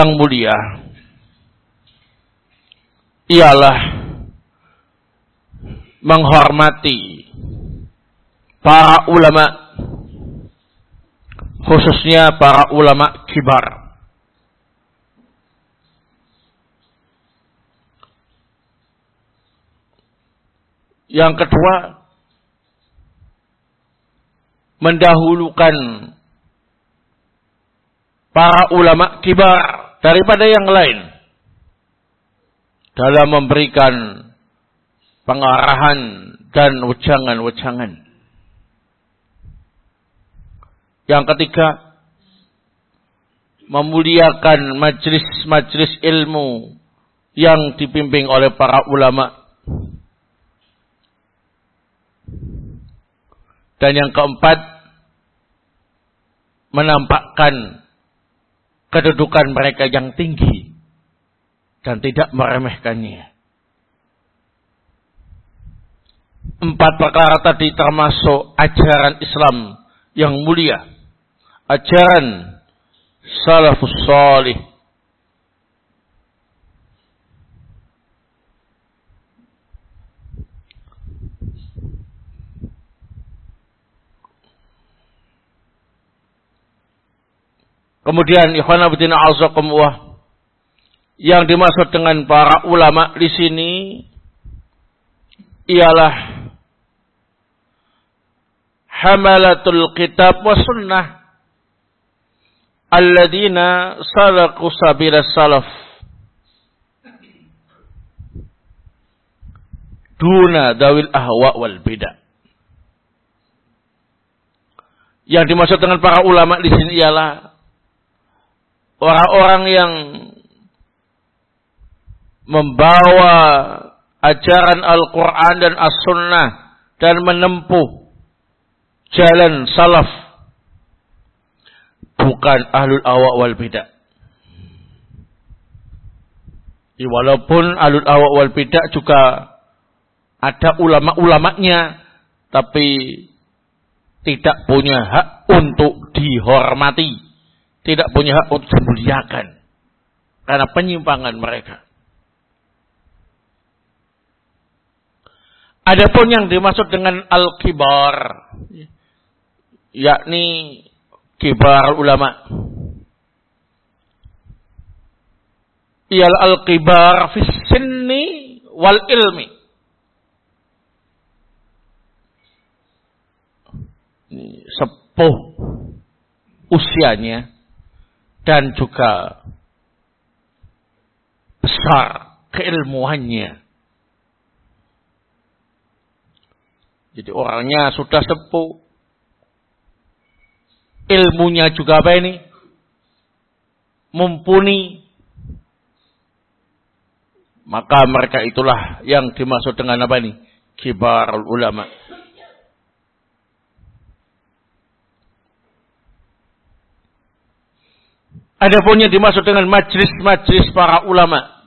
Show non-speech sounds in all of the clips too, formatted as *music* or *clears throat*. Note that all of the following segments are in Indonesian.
yang mulia. Ialah menghormati para ulama khususnya para ulama kibar. Yang kedua mendahulukan para ulama kibar daripada yang lain dalam memberikan pengarahan dan wejangan-wejangan. Yang ketiga, memuliakan majlis-majlis ilmu yang dipimpin oleh para ulama. Dan yang keempat, menampakkan kedudukan mereka yang tinggi dan tidak meremehkannya. Empat perkara tadi termasuk ajaran Islam yang mulia. Ajaran salafus salih. Kemudian ikhwan abdina azakumullah yang dimaksud dengan para ulama di sini ialah hamalatul kitab wa sunnah alladzina salaku sabila salaf. Duna dawil ahwa wal bidah yang dimaksud dengan para ulama di sini ialah orang-orang yang membawa ajaran Al-Quran dan As-Sunnah dan menempuh jalan salaf bukan ahlul awak wal bidah. Walaupun ahlul awak wal bidah juga ada ulama-ulamanya tapi tidak punya hak untuk dihormati, tidak punya hak untuk dimuliakan karena penyimpangan mereka. Adapun yang dimaksud dengan al-kibar yakni kibar ulama. Ial al-kibar fi sinni wal ilmi. Sepuh usianya dan juga besar keilmuannya. Jadi orangnya sudah sepuh. Ilmunya juga apa ini? Mumpuni. Maka mereka itulah yang dimaksud dengan apa ini? Kibar ulama. Adapun yang dimaksud dengan majlis-majlis para ulama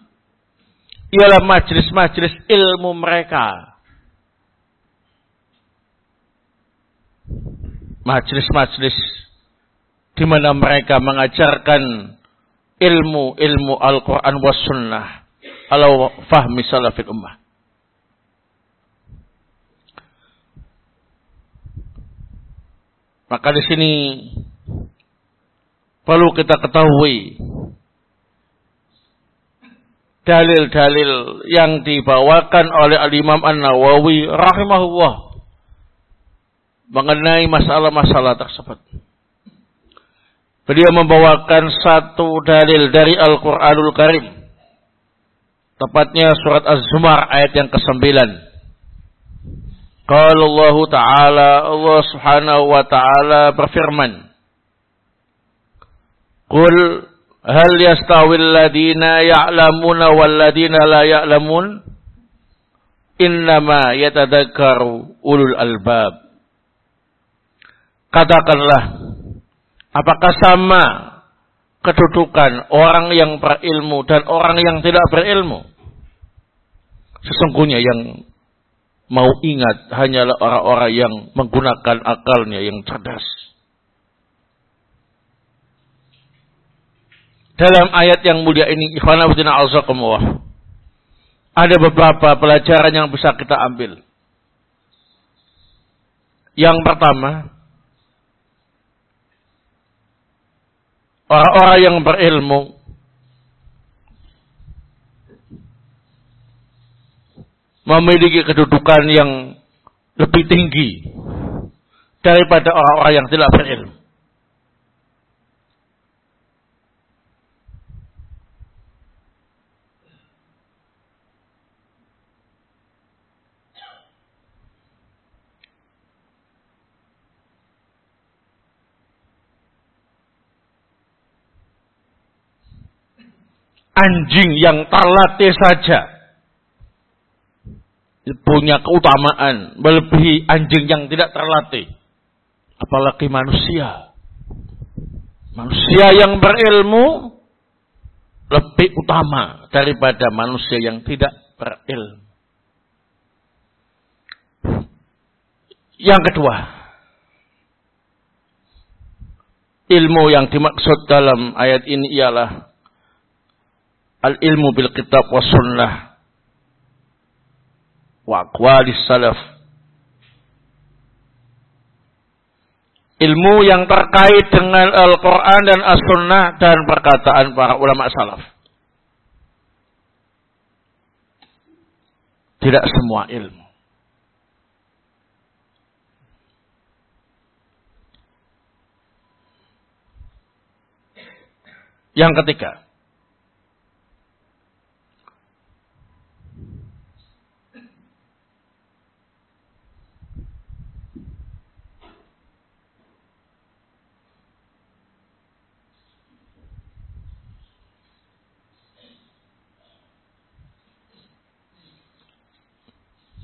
ialah majlis-majlis ilmu mereka Majlis-majlis di mana mereka mengajarkan ilmu-ilmu Al-Quran was sunnah ala fahmi salafil ummah. Maka di sini perlu kita ketahui dalil-dalil yang dibawakan oleh Al-Imam An-Nawawi rahimahullah mengenai masalah-masalah tersebut. Beliau membawakan satu dalil dari Al-Quranul Karim. Tepatnya surat Az-Zumar ayat yang ke-9. Kalau Allah Ta'ala, Allah Subhanahu wa Ta'ala berfirman. Qul hal yastawil ladina ya'lamuna wal ladina la ya'lamun? Innama yatadakkaru ulul albab. Katakanlah, apakah sama kedudukan orang yang berilmu dan orang yang tidak berilmu? Sesungguhnya yang mau ingat hanyalah orang-orang yang menggunakan akalnya yang cerdas. Dalam ayat yang mulia ini ikhwan ada beberapa pelajaran yang bisa kita ambil. Yang pertama, orang-orang yang berilmu memiliki kedudukan yang lebih tinggi daripada orang-orang yang tidak berilmu. Anjing yang terlatih saja punya keutamaan melebihi anjing yang tidak terlatih. Apalagi manusia. Manusia yang berilmu lebih utama daripada manusia yang tidak berilmu. Yang kedua, ilmu yang dimaksud dalam ayat ini ialah al-ilmu bil kitab wa sunnah wa aqwalis salaf. Ilmu yang terkait dengan Al-Quran dan As-Sunnah dan perkataan para ulama salaf. Tidak semua ilmu. Yang ketiga,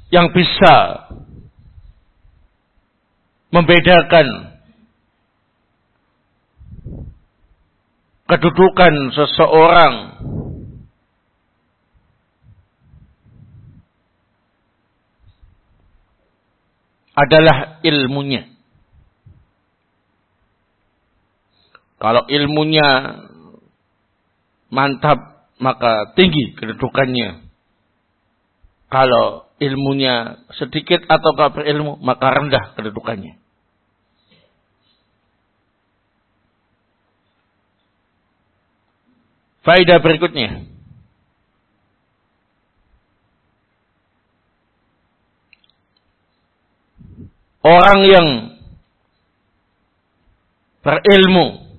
yang bisa membedakan kedudukan seseorang adalah ilmunya. Kalau ilmunya mantap, maka tinggi kedudukannya. Kalau ilmunya sedikit atau gak berilmu, maka rendah kedudukannya. Faedah berikutnya. Orang yang berilmu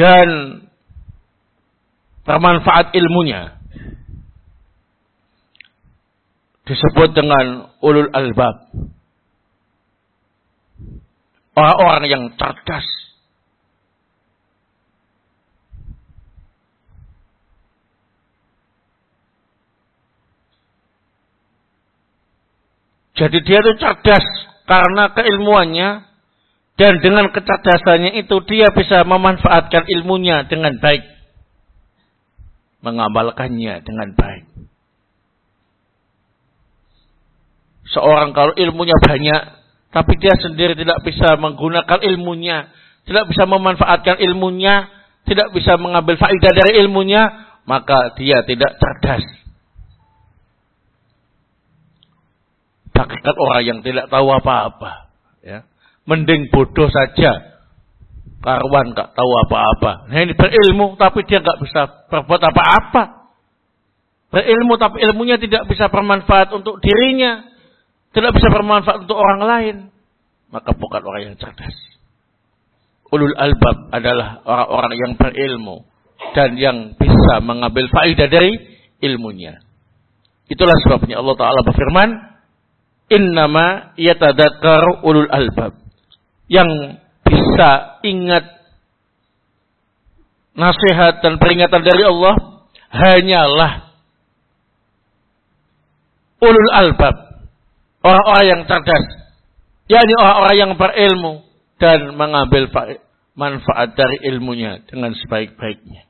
dan bermanfaat ilmunya disebut dengan ulul albab. Orang-orang yang cerdas. Jadi dia itu cerdas karena keilmuannya dan dengan kecerdasannya itu dia bisa memanfaatkan ilmunya dengan baik. Mengamalkannya dengan baik. Seorang kalau ilmunya banyak, tapi dia sendiri tidak bisa menggunakan ilmunya, tidak bisa memanfaatkan ilmunya, tidak bisa mengambil faedah dari ilmunya, maka dia tidak cerdas. Bagikan orang yang tidak tahu apa-apa. Ya. Mending bodoh saja. Karwan gak tahu apa-apa. Nah ini berilmu tapi dia gak bisa berbuat apa-apa. Berilmu tapi ilmunya tidak bisa bermanfaat untuk dirinya tidak bisa bermanfaat untuk orang lain, maka bukan orang yang cerdas. Ulul albab adalah orang-orang yang berilmu dan yang bisa mengambil faedah dari ilmunya. Itulah sebabnya Allah Ta'ala berfirman, Innama yatadakar ulul albab. Yang bisa ingat nasihat dan peringatan dari Allah hanyalah ulul albab orang-orang yang cerdas, yakni orang-orang yang berilmu dan mengambil manfaat dari ilmunya dengan sebaik-baiknya.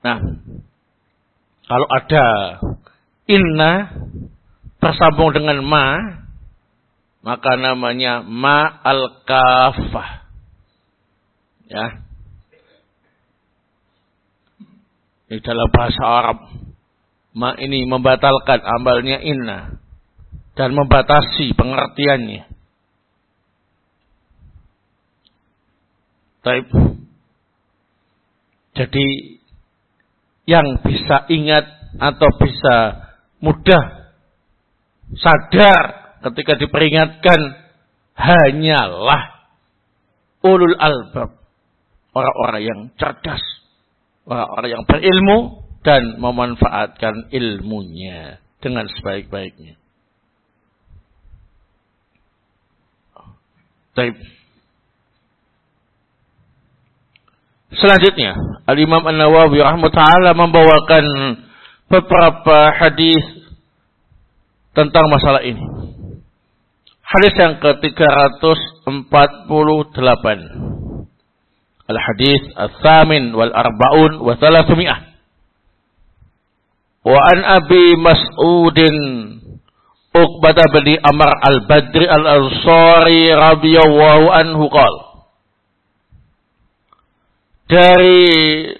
Nah, kalau ada inna tersambung dengan ma, maka namanya ma al kafah. Ya. Ini dalam bahasa Arab. Ma ini membatalkan amalnya inna. Dan membatasi pengertiannya. Taib. Jadi yang bisa ingat atau bisa mudah sadar ketika diperingatkan hanyalah ulul albab. Orang-orang yang cerdas. Orang-orang yang berilmu dan memanfaatkan ilmunya dengan sebaik-baiknya. Taib. Selanjutnya, Al-Imam An-Nawawi rahmatullah membawakan beberapa hadis tentang masalah ini. Hadis yang ke-348. Al-hadis al-thamin wal arba'un wa thalathmi'ah. Wa an Abi Mas'udin Uqbata bin Amr al-Badri al-Ansari radhiyallahu anhu qala dari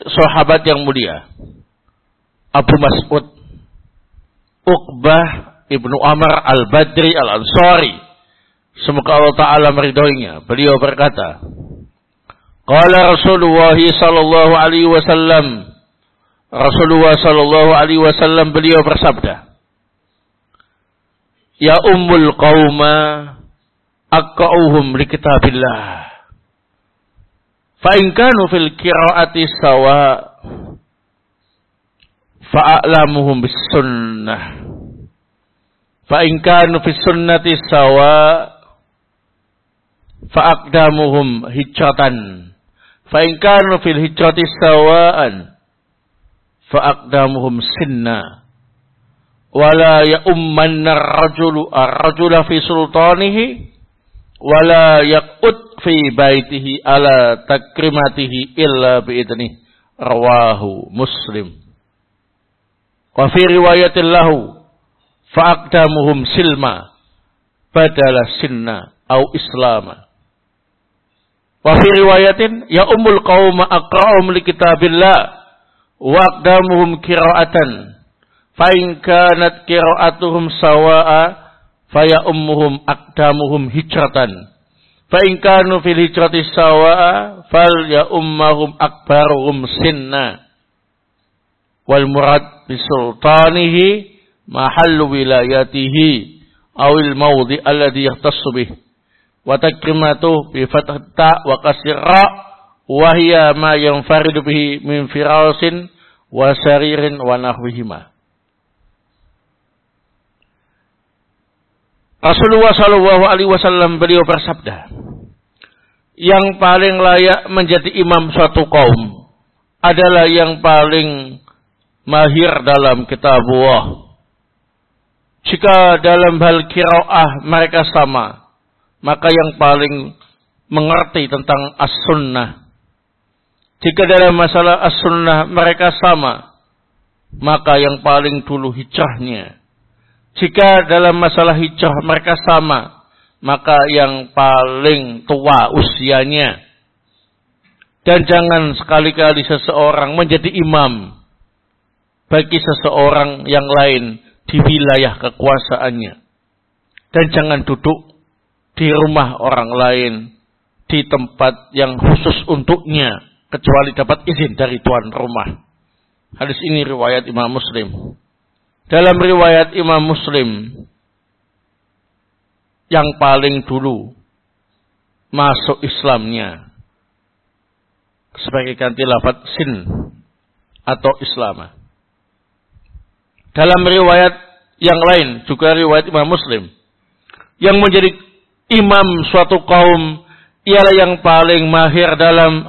sahabat yang mulia Abu Mas'ud Uqbah Ibnu Amr Al-Badri Al-Ansari semoga Allah taala meridhoinya. Beliau berkata Qala Rasulullah sallallahu alaihi wasallam. Rasulullah sallallahu alaihi wasallam beliau bersabda Ya ummul qauma aqauhum li kitabillah Fa'in kanu fil kira'ati sawa fa'alamuhum bis sunnah. Fa'in kanu fis sunnati sawa fa'aqdamuhum hijratan. Fa'in kanu fil hijrati sawa'an fa'aqdamuhum sinna. Wala ya'ummanna ar-rajulu ar-rajula fi sultanihi wala fi baitihi ala takrimatihi illa biidnih. Rawahu muslim. Wa fi riwayatin silma badala sinna au islama. Wa ya ummul qauma aqra'um li kitabillah wa aqdamuhum fa in kanat qira'atuhum sawa'a faya ummuhum akdamuhum hijratan. Fa in kanu fil hijrati sawa'a fal ya ummahum akbaruhum sinna. Wal murad bisultanihi mahallu wilayatihi awil mawdi alladhi yahtassu bih. Wa takrimatu bi ta wa kasra wa hiya ma yanfaridu bihi min firasin wa saririn wa nahwihima Rasulullah Shallallahu Alaihi Wasallam beliau bersabda, yang paling layak menjadi imam suatu kaum adalah yang paling mahir dalam kitab Allah. Jika dalam hal kiraah mereka sama, maka yang paling mengerti tentang as-sunnah. Jika dalam masalah as-sunnah mereka sama, maka yang paling dulu hijrahnya jika dalam masalah hijrah mereka sama, maka yang paling tua usianya. Dan jangan sekali-kali seseorang menjadi imam bagi seseorang yang lain di wilayah kekuasaannya. Dan jangan duduk di rumah orang lain di tempat yang khusus untuknya kecuali dapat izin dari tuan rumah. Hadis ini riwayat Imam Muslim. Dalam riwayat Imam Muslim yang paling dulu masuk Islamnya sebagai ganti lafaz sin atau Islam. Dalam riwayat yang lain juga riwayat Imam Muslim yang menjadi imam suatu kaum ialah yang paling mahir dalam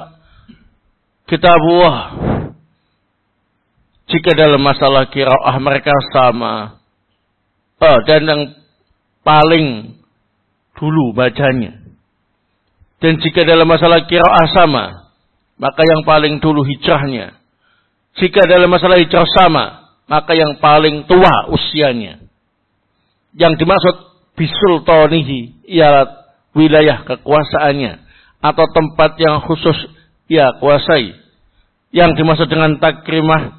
kitabullah jika dalam masalah kiraah mereka sama. Oh, dan yang paling dulu bacanya. Dan jika dalam masalah kiraah sama, maka yang paling dulu hijrahnya. Jika dalam masalah hijrah sama, maka yang paling tua usianya. Yang dimaksud bisultanihi ialah wilayah kekuasaannya atau tempat yang khusus ia kuasai. Yang dimaksud dengan takrimah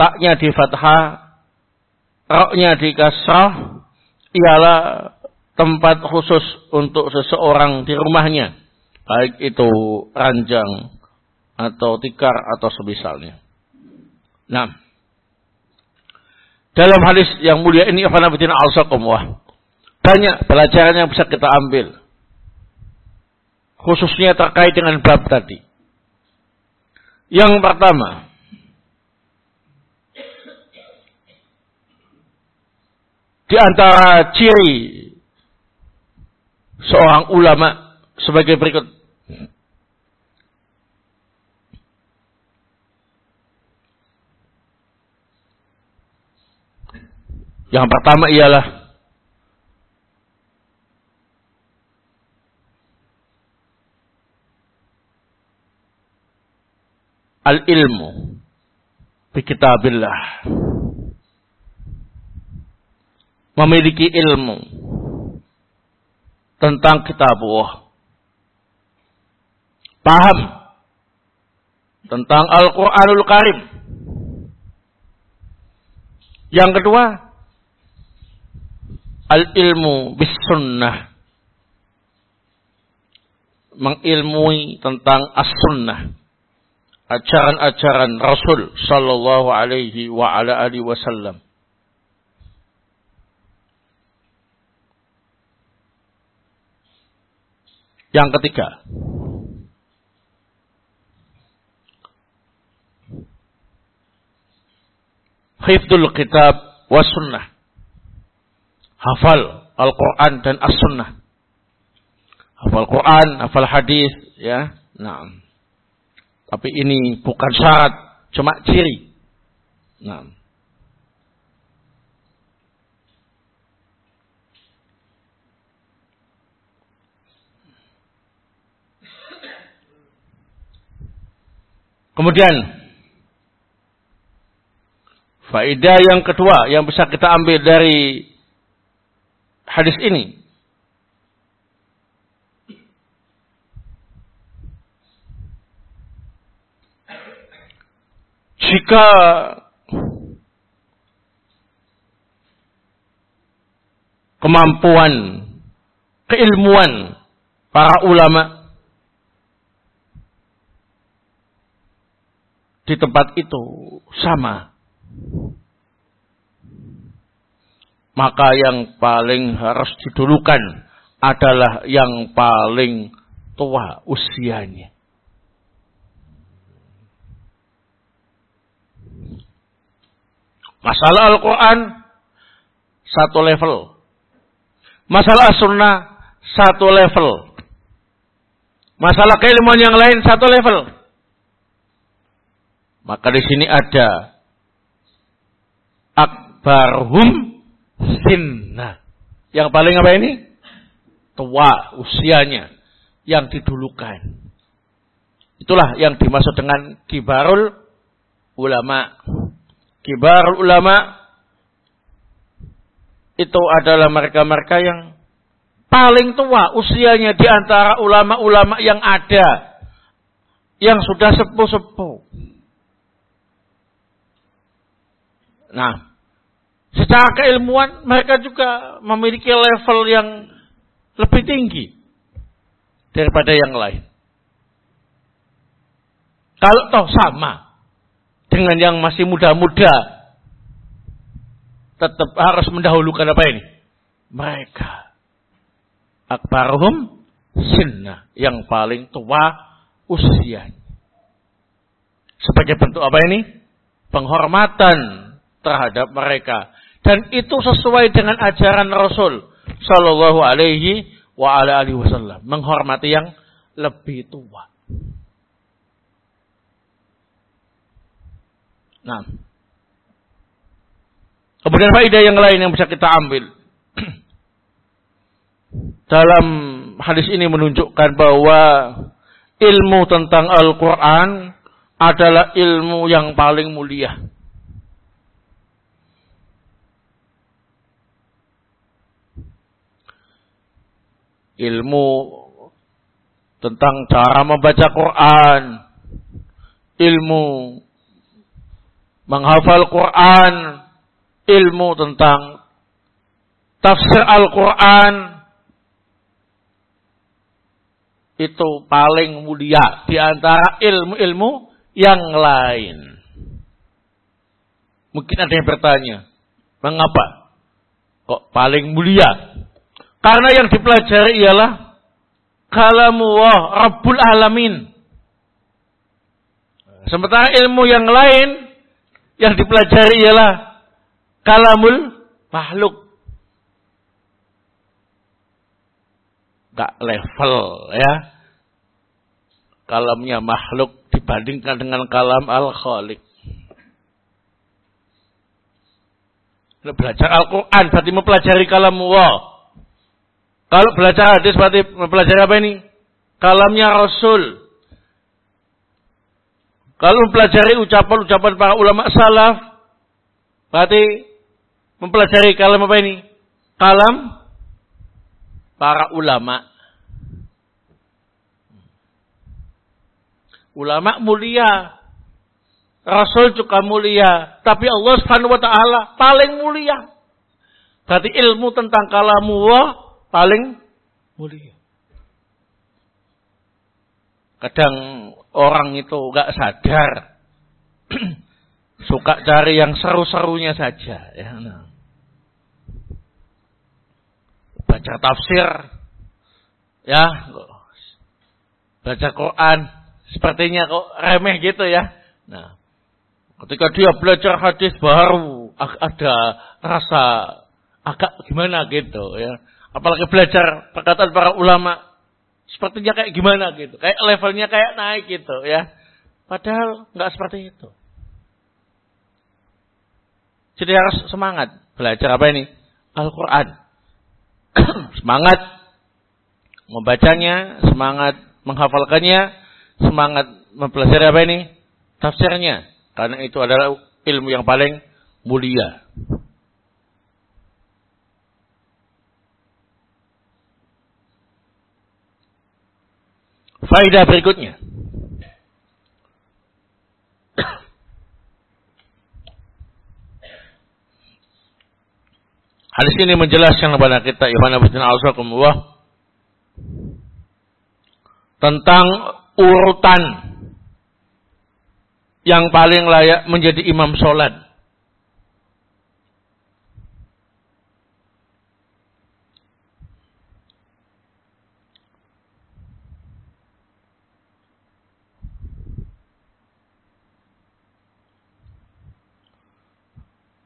taknya di fathah, roknya di kasrah, ialah tempat khusus untuk seseorang di rumahnya. Baik itu ranjang atau tikar atau semisalnya. Nah, dalam hadis yang mulia ini Afanabitin al banyak pelajaran yang bisa kita ambil. Khususnya terkait dengan bab tadi. Yang pertama, di antara ciri seorang ulama sebagai berikut. Yang pertama ialah al-ilmu bi kitabillah. Memiliki ilmu tentang kitab Allah. Paham tentang Al-Quranul Karim. Yang kedua, al-ilmu bis sunnah. Mengilmui tentang as-sunnah. Ajaran-ajaran Rasul sallallahu alaihi wa ala alihi wasallam. Yang ketiga, hifdul kitab was sunnah. Hafal Al-Quran dan As-Sunnah. Hafal Quran, hafal hadis, ya. Nah. Tapi ini bukan syarat, cuma ciri. Nah. Kemudian faedah yang kedua yang bisa kita ambil dari hadis ini. Jika kemampuan keilmuan para ulama di tempat itu sama. Maka yang paling harus didulukan adalah yang paling tua usianya. Masalah Al-Quran satu level. Masalah sunnah satu level. Masalah keilmuan yang lain satu level. Maka di sini ada akbarhum sinna. Yang paling apa ini? Tua usianya yang didulukan. Itulah yang dimaksud dengan kibarul ulama. Kibarul ulama itu adalah mereka-mereka yang paling tua usianya di antara ulama-ulama yang ada. Yang sudah sepuh-sepuh. Nah, secara keilmuan mereka juga memiliki level yang lebih tinggi daripada yang lain. Kalau toh sama dengan yang masih muda-muda, tetap harus mendahulukan apa ini? Mereka. Akbaruhum sinna. Yang paling tua usianya. Sebagai bentuk apa ini? Penghormatan terhadap mereka dan itu sesuai dengan ajaran Rasul Shallallahu Alaihi wa ala alihi Wasallam menghormati yang lebih tua. Nah, kemudian faedah yang lain yang bisa kita ambil *clears throat* dalam hadis ini menunjukkan bahwa ilmu tentang Al-Quran adalah ilmu yang paling mulia. Ilmu tentang cara membaca Quran, ilmu menghafal Quran, ilmu tentang tafsir Al-Quran, itu paling mulia di antara ilmu-ilmu yang lain. Mungkin ada yang bertanya, mengapa kok paling mulia? Karena yang dipelajari ialah kalamullah Rabbul Alamin. Sementara ilmu yang lain yang dipelajari ialah kalamul makhluk. Gak level ya. Kalamnya makhluk dibandingkan dengan kalam al-khaliq. Belajar Al-Quran berarti mempelajari kalam Allah. Kalau belajar hadis berarti mempelajari apa ini? Kalamnya Rasul. Kalau mempelajari ucapan-ucapan para ulama salaf, berarti mempelajari kalam apa ini? Kalam para ulama. Ulama mulia. Rasul juga mulia. Tapi Allah subhanahu wa ta'ala paling mulia. Berarti ilmu tentang kalamullah paling mulia. Kadang orang itu gak sadar. *clears throat* Suka cari yang seru-serunya saja. Ya, nah. Baca tafsir. Ya. Baca Quran. Sepertinya kok remeh gitu ya. Nah. Ketika dia belajar hadis baru. Ada rasa agak gimana gitu ya. Apalagi belajar perkataan para ulama Sepertinya kayak gimana gitu. Kayak levelnya kayak naik gitu ya. Padahal nggak seperti itu. Jadi harus semangat belajar apa ini? Al-Quran. *clears throat* semangat membacanya, semangat menghafalkannya, semangat mempelajari apa ini? Tafsirnya. Karena itu adalah ilmu yang paling mulia. Faidah berikutnya. Hadis ini menjelaskan kepada kita Iwan Abdin Al-Sakumullah tentang urutan yang paling layak menjadi imam sholat.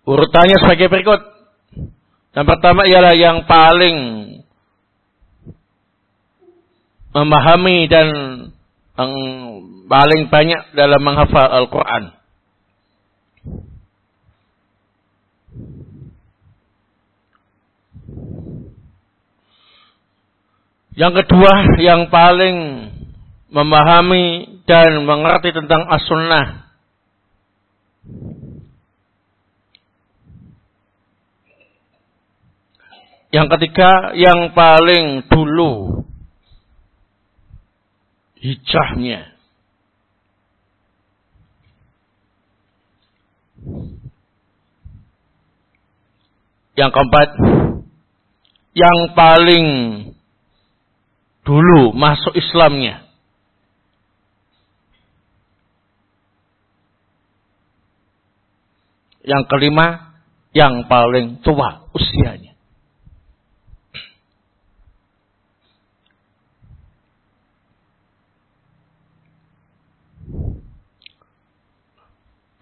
Urutannya sebagai berikut. Yang pertama ialah yang paling memahami dan yang paling banyak dalam menghafal Al-Quran. Yang kedua, yang paling memahami dan mengerti tentang as-sunnah. Yang ketiga, yang paling dulu hijrahnya. Yang keempat, yang paling dulu masuk Islamnya. Yang kelima, yang paling tua usianya.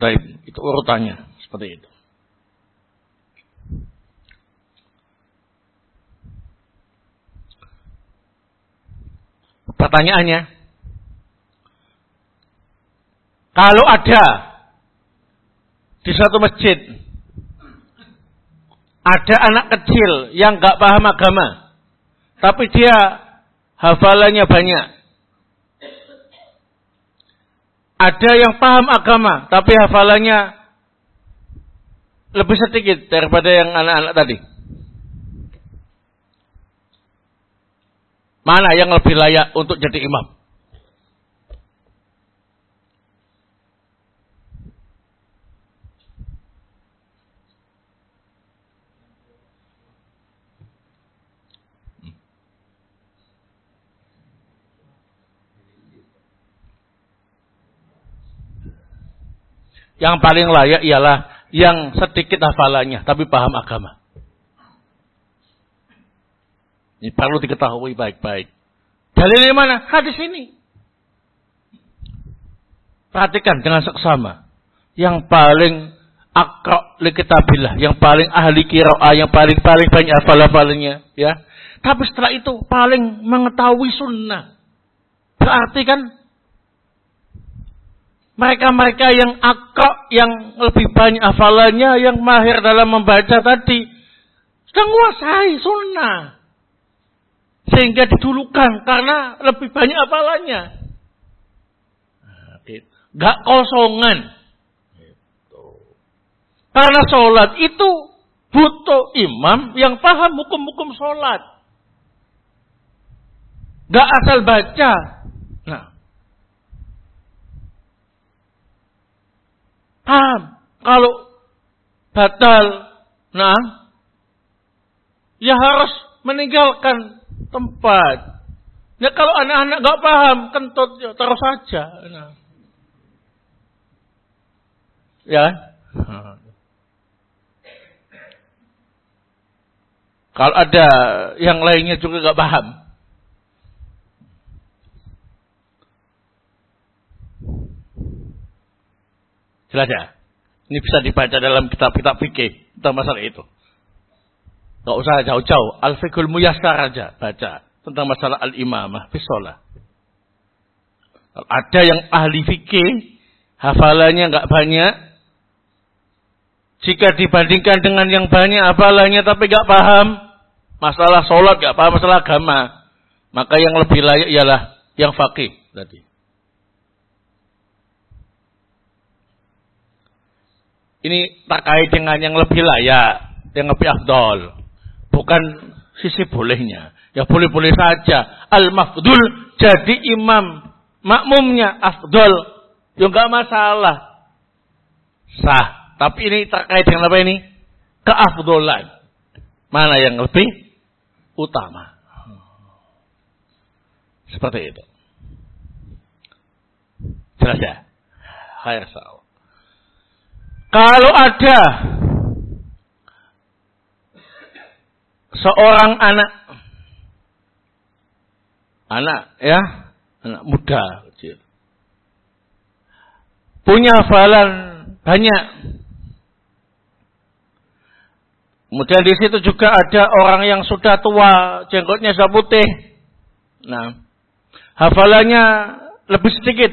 Baik, itu urutannya seperti itu. Pertanyaannya, kalau ada di suatu masjid ada anak kecil yang nggak paham agama, tapi dia hafalannya banyak, ada yang paham agama, tapi hafalannya lebih sedikit daripada yang anak-anak tadi. Mana yang lebih layak untuk jadi imam? Yang paling layak ialah yang sedikit hafalannya tapi paham agama. Ini perlu diketahui baik-baik. Dalilnya mana? Hadis ini. Perhatikan dengan seksama. Yang paling akra li kitabillah, yang paling ahli qiraah, yang paling paling banyak hafal-hafalannya, ya. Tapi setelah itu paling mengetahui sunnah. Berarti kan mereka-mereka yang akra, yang lebih banyak hafalannya, yang mahir dalam membaca tadi, sudah menguasai sunnah. Sehingga didulukan karena lebih banyak hafalannya. Nah, gitu. Gak kosongan. Karena sholat itu butuh imam yang paham hukum-hukum sholat. Gak asal baca. Nah. Paham. Kalau batal. Nah. Ya harus meninggalkan tempat. Ya kalau anak-anak gak paham, kentut ya, terus saja. Nah. Ya. Kalau ada yang lainnya juga gak paham. Jelas ya? Ini bisa dibaca dalam kitab-kitab fikih tentang masalah itu. Gak usah jauh-jauh. Al-Fiqhul Muyassar aja baca tentang masalah al-imamah bisolah. Ada yang ahli fikih, hafalannya nggak banyak, jika dibandingkan dengan yang banyak hafalannya tapi gak paham masalah sholat, gak paham masalah agama, maka yang lebih layak ialah yang fakih tadi. Ini terkait dengan yang lebih layak, yang lebih afdol. Bukan sisi bolehnya. Ya boleh-boleh saja. Al-mafdul jadi imam. Makmumnya afdol. Ya enggak masalah. Sah. Tapi ini terkait dengan apa ini? Keafdolan. Mana yang lebih utama? Seperti itu. Jelas ya? Khair Kalau ada seorang anak anak ya, anak muda kecil. Punya hafalan banyak Kemudian di situ juga ada orang yang sudah tua, jenggotnya sudah putih. Nah, hafalannya lebih sedikit.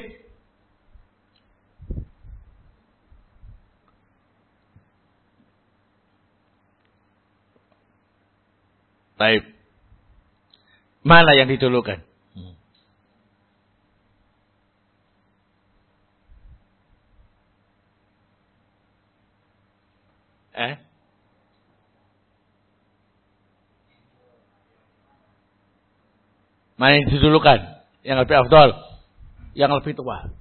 Baik. Mana yang didulukan? Eh? Mana yang didulukan? Yang lebih afdol? Yang lebih tua.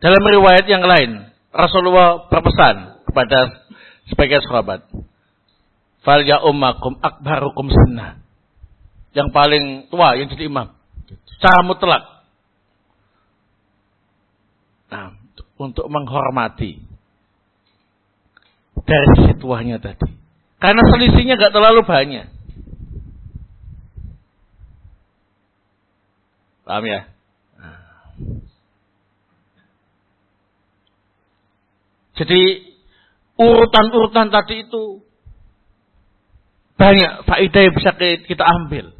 Dalam riwayat yang lain, Rasulullah berpesan kepada sebagian sahabat. Fal ya ummakum akbarukum sunnah. Yang paling tua yang jadi imam. Secara mutlak. Nah, untuk menghormati dari sisi tuanya tadi. Karena selisihnya gak terlalu banyak. Paham ya? Jadi urutan-urutan tadi itu banyak faedah yang bisa kita ambil.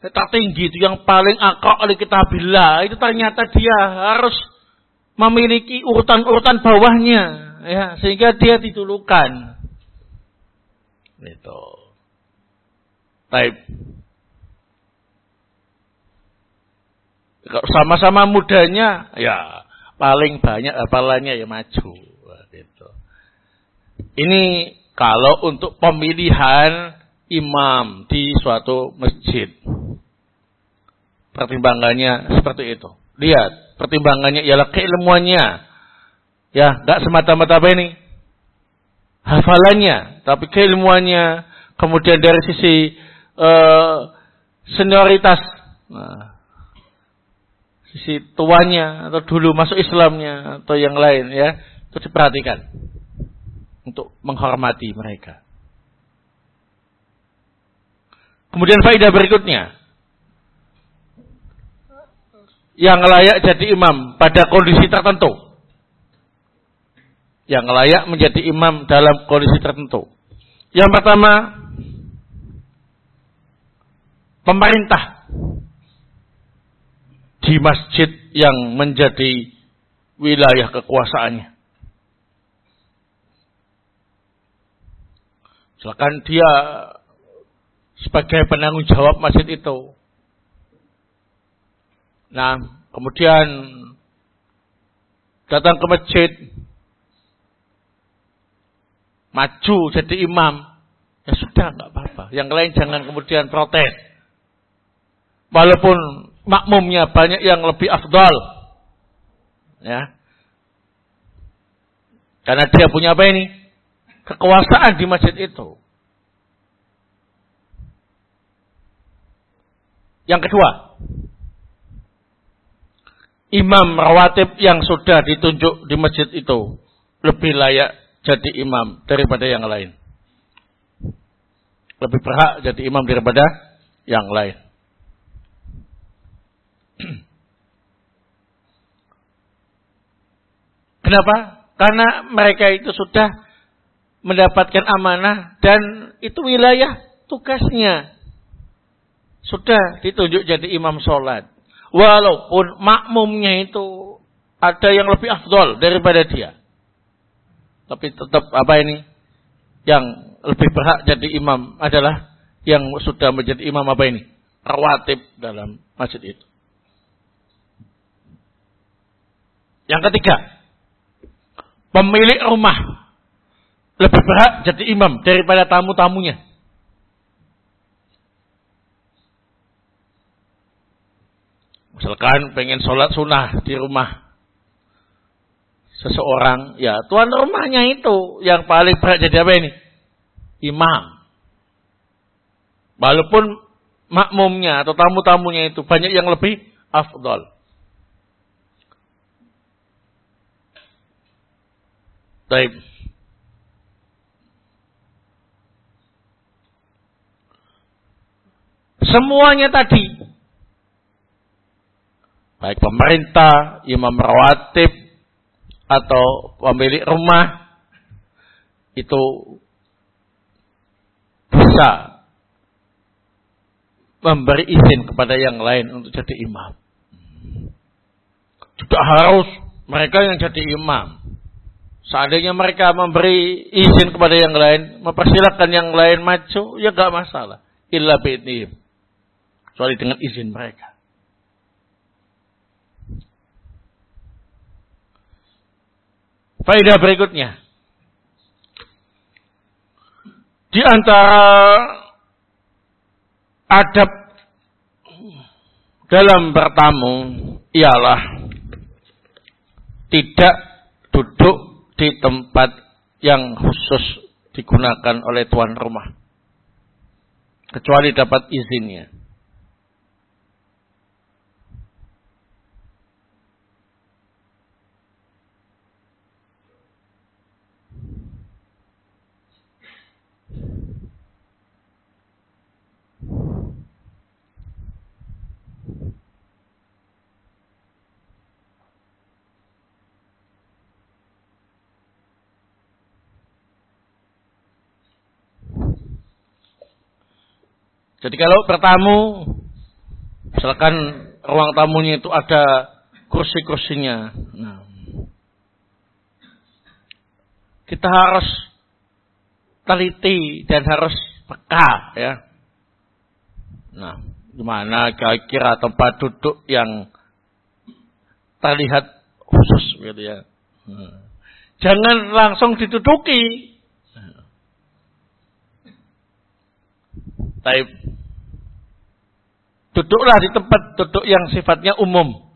Kita tinggi itu yang paling akok oleh kita bila itu ternyata dia harus memiliki urutan-urutan bawahnya ya sehingga dia ditulukan. Itu. Baik. Kalau sama-sama mudanya, ya paling banyak apalanya ya maju. Ini kalau untuk pemilihan imam di suatu masjid. Pertimbangannya seperti itu. Lihat, pertimbangannya ialah keilmuannya. Ya, nggak semata-mata apa ini? hafalannya, tapi keilmuannya, kemudian dari sisi uh, senioritas, nah, sisi tuanya atau dulu masuk Islamnya atau yang lain ya itu diperhatikan untuk menghormati mereka. Kemudian faedah berikutnya yang layak jadi imam pada kondisi tertentu. Yang layak menjadi imam dalam kondisi tertentu. Yang pertama, pemerintah di masjid yang menjadi wilayah kekuasaannya. Silakan dia sebagai penanggung jawab masjid itu. Nah, kemudian datang ke masjid, maju jadi imam, ya sudah nggak apa-apa. Yang lain jangan kemudian protes. Walaupun makmumnya banyak yang lebih afdal. Ya. Karena dia punya apa ini? Kekuasaan di masjid itu. Yang kedua, imam rawatib yang sudah ditunjuk di masjid itu lebih layak jadi imam daripada yang lain. Lebih berhak jadi imam daripada yang lain. *clears throat* Kenapa? Karena mereka itu sudah mendapatkan amanah dan itu wilayah tugasnya. Sudah ditunjuk jadi imam sholat. Walaupun makmumnya itu ada yang lebih afdol daripada dia. Tapi tetap apa ini? Yang lebih berhak jadi imam adalah yang sudah menjadi imam apa ini? Rawatib dalam masjid itu. Yang ketiga, pemilik rumah lebih berhak jadi imam daripada tamu-tamunya. Misalkan pengen sholat sunnah di rumah seseorang, ya tuan rumahnya itu yang paling berhak jadi apa ini? Imam. Walaupun makmumnya atau tamu-tamunya itu banyak yang lebih afdol. Baik. Semuanya tadi. Baik pemerintah, imam rawatib, atau pemilik rumah. Itu bisa memberi izin kepada yang lain untuk jadi imam. Tidak harus mereka yang jadi imam. Seandainya mereka memberi izin kepada yang lain, mempersilahkan yang lain maju, ya gak masalah. Illa bi'idnihim. Kecuali dengan izin mereka. Faedah berikutnya. Di antara adab dalam bertamu ialah tidak duduk di tempat yang khusus digunakan oleh tuan rumah. Kecuali dapat izinnya. Jadi kalau bertamu, misalkan ruang tamunya itu ada kursi-kursinya. Nah, kita harus teliti dan harus peka ya. Nah, gimana kira-kira tempat duduk yang terlihat khusus gitu ya. Nah. Jangan langsung diduduki. Tapi duduklah di tempat duduk yang sifatnya umum.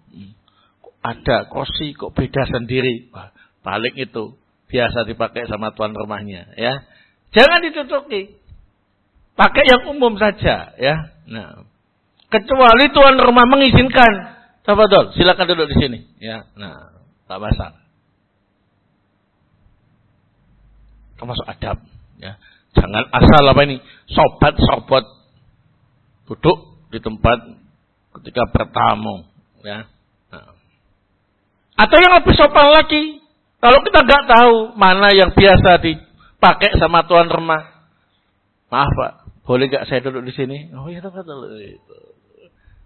Ada kursi kok beda sendiri. Wah, paling itu biasa dipakai sama tuan rumahnya ya. Jangan diduduki. Pakai yang umum saja ya. Nah, kecuali tuan rumah mengizinkan Tafadol, silakan duduk di sini. Ya, nah, tak masalah. Termasuk adab. Ya, jangan asal apa ini, sobat-sobat duduk di tempat ketika bertamu. Ya. Nah. Atau yang lebih sopan lagi, kalau kita nggak tahu mana yang biasa dipakai sama tuan rumah, maaf pak, boleh nggak saya duduk di sini? Oh iya itu.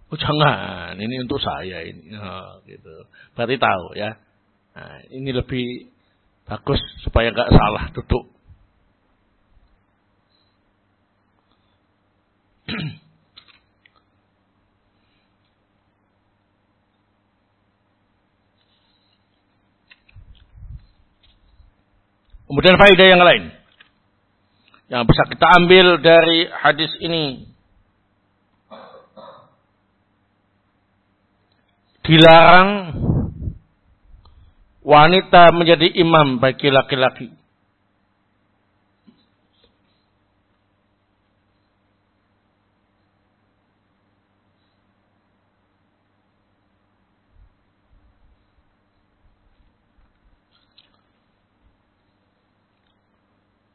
Oh jangan, ini untuk saya ini, oh, gitu. Berarti tahu ya. Nah, ini lebih bagus supaya nggak salah duduk. *clears throat* Kemudian faedah yang lain. Yang bisa kita ambil dari hadis ini. Dilarang wanita menjadi imam bagi laki-laki.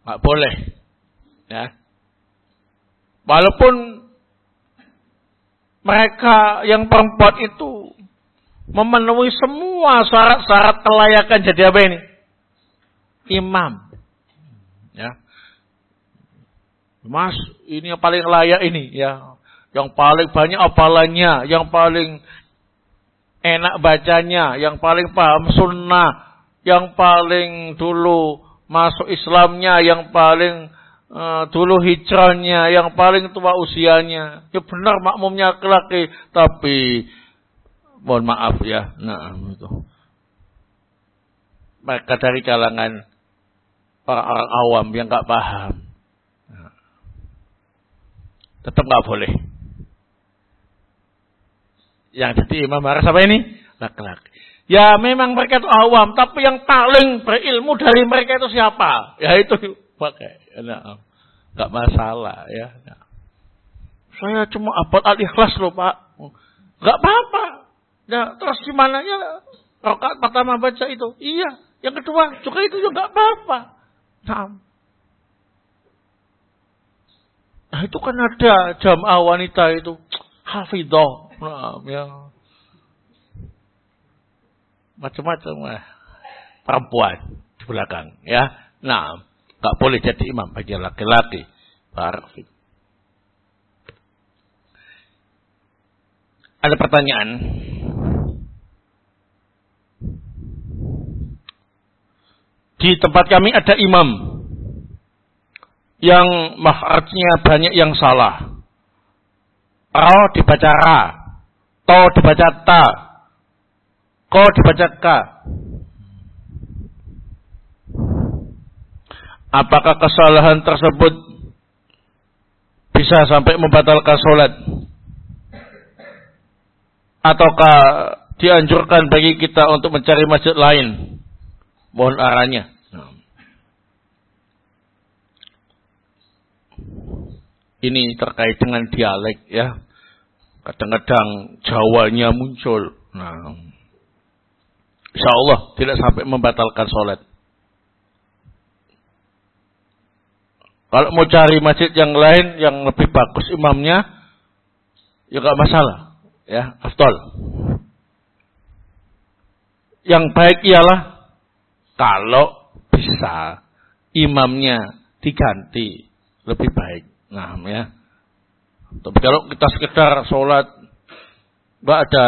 Nggak boleh. Ya. Walaupun mereka yang perempuan itu memenuhi semua syarat-syarat kelayakan jadi apa ini? Imam. Ya. Mas, ini yang paling layak ini ya. Yang paling banyak apalannya, yang paling enak bacanya, yang paling paham sunnah, yang paling dulu masuk Islamnya yang paling uh, dulu hijrahnya, yang paling tua usianya. Ya benar makmumnya laki-laki, tapi mohon maaf ya. Nah, itu. Mereka dari kalangan orang-orang awam yang nggak paham. Nah. Tetap nggak boleh. Yang jadi imam harus apa ini? Laki-laki. Ya memang mereka itu awam, tapi yang paling berilmu dari mereka itu siapa? Ya itu pakai. Nah, gak masalah ya. Nah. Saya cuma abad al-ikhlas loh pak. Gak apa-apa. Ya, terus gimana ya? Rokat pertama baca itu. Iya. Yang kedua juga itu juga gak apa-apa. Nah. nah itu kan ada jamaah wanita itu. Hafidah. Nah, ya macam-macam eh, perempuan di belakang ya. Nah, nggak boleh jadi imam bagi laki-laki. Barfik. Ada pertanyaan? Di tempat kami ada imam yang makhrajnya banyak yang salah. Ra dibaca ra, to dibaca ta, Ko dibaca ka. Apakah kesalahan tersebut bisa sampai membatalkan sholat? Ataukah dianjurkan bagi kita untuk mencari masjid lain? Mohon arahnya. Ini terkait dengan dialek ya. Kadang-kadang Jawanya muncul. Nah, Insya Allah tidak sampai membatalkan sholat. Kalau mau cari masjid yang lain yang lebih bagus imamnya, ya gak masalah. Ya, aftol. Yang baik ialah kalau bisa imamnya diganti lebih baik. Nah, ya. Tapi kalau kita sekedar sholat, nggak ada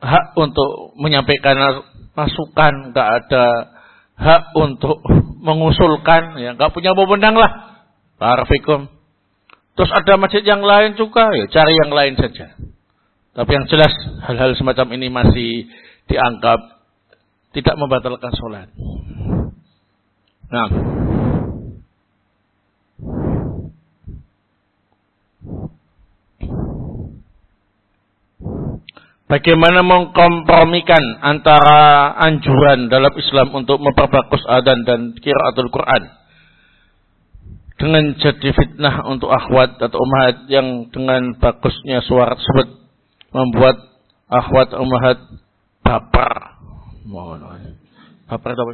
hak untuk menyampaikan masukan, nggak ada hak untuk mengusulkan, ya nggak punya wewenang lah. Barafikum. Terus ada masjid yang lain juga, ya cari yang lain saja. Tapi yang jelas hal-hal semacam ini masih dianggap tidak membatalkan sholat. Nah. Bagaimana mengkompromikan antara anjuran dalam Islam untuk memperbagus adan dan kiraatul Quran dengan jadi fitnah untuk akhwat atau umat yang dengan bagusnya suara tersebut membuat akhwat umahat baper. Mohon. Baper apa?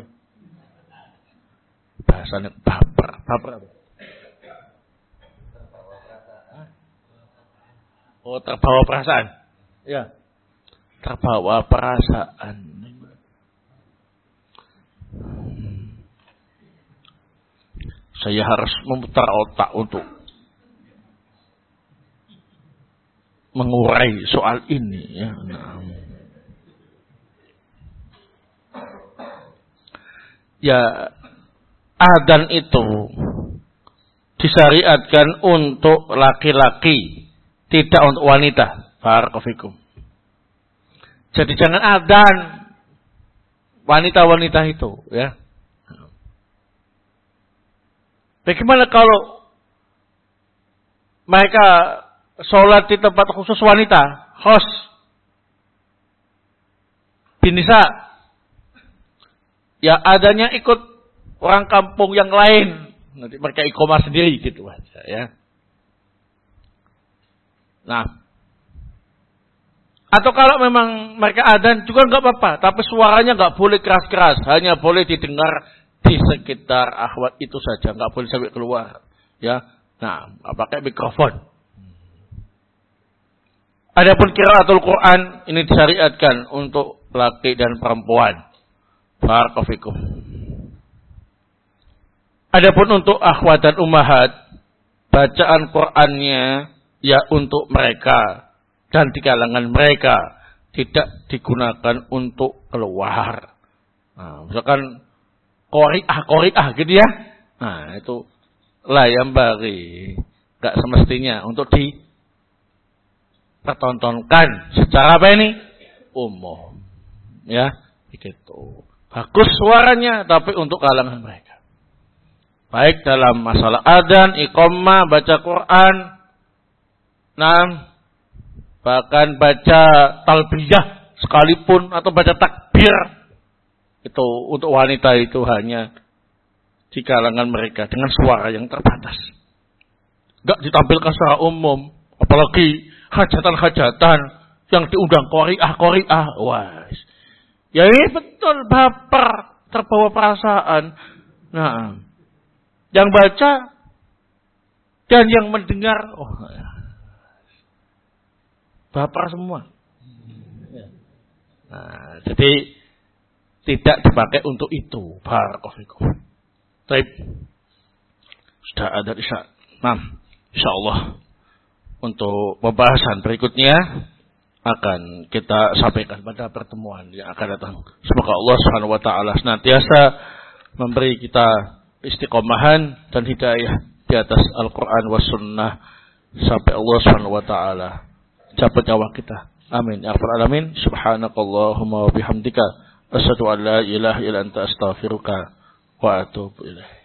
Bahasanya baper. Baper apa? Oh, terbawa perasaan. Ya. Terbawa perasaan. Saya harus memutar otak untuk mengurai soal ini ya. Nah. Ya adan itu disyariatkan untuk laki-laki, tidak untuk wanita. Barakofikum. Jadi jangan adan wanita-wanita itu ya. Bagaimana kalau mereka sholat di tempat khusus wanita, khos, binisa, ya adanya ikut orang kampung yang lain, nanti mereka ikomah sendiri gitu aja ya. Nah, atau kalau memang mereka adan juga nggak apa-apa, tapi suaranya nggak boleh keras-keras, hanya boleh didengar di sekitar akhwat itu saja, nggak boleh sampai keluar. Ya, nah, pakai mikrofon. Adapun kiraatul Quran ini disyariatkan untuk laki dan perempuan. Barakofikum. Adapun untuk akhwat dan umahat, bacaan Qurannya ya untuk mereka dan di kalangan mereka tidak digunakan untuk keluar. Nah, misalkan koriah koriah gitu ya. Nah, itu layam bagi gak semestinya untuk di pertontonkan secara apa ini? Umum. Ya, begitu. Bagus suaranya, tapi untuk kalangan mereka. Baik dalam masalah adan, iqamah, baca Quran, nah, bahkan baca talbiyah sekalipun atau baca takbir. Itu untuk wanita itu hanya di kalangan mereka dengan suara yang terbatas. Gak ditampilkan secara umum, apalagi hajatan-hajatan yang diundang koriah koriah wah ya ini betul baper terbawa perasaan. Nah yang baca dan yang mendengar. Oh baper semua nah jadi tidak dipakai untuk itu barakallahu Baik. Sudah ada isya. Nah, insyaallah untuk pembahasan berikutnya akan kita sampaikan pada pertemuan yang akan datang. Semoga Allah Subhanahu wa taala senantiasa memberi kita istiqomahan dan hidayah di atas Al-Qur'an was sunnah sampai Allah Subhanahu wa taala cabut nyawa kita. Amin ya rabbal alamin. Subhanakallahumma wa bihamdika asyhadu an la ilaha illa anta astaghfiruka wa atubu ilaik.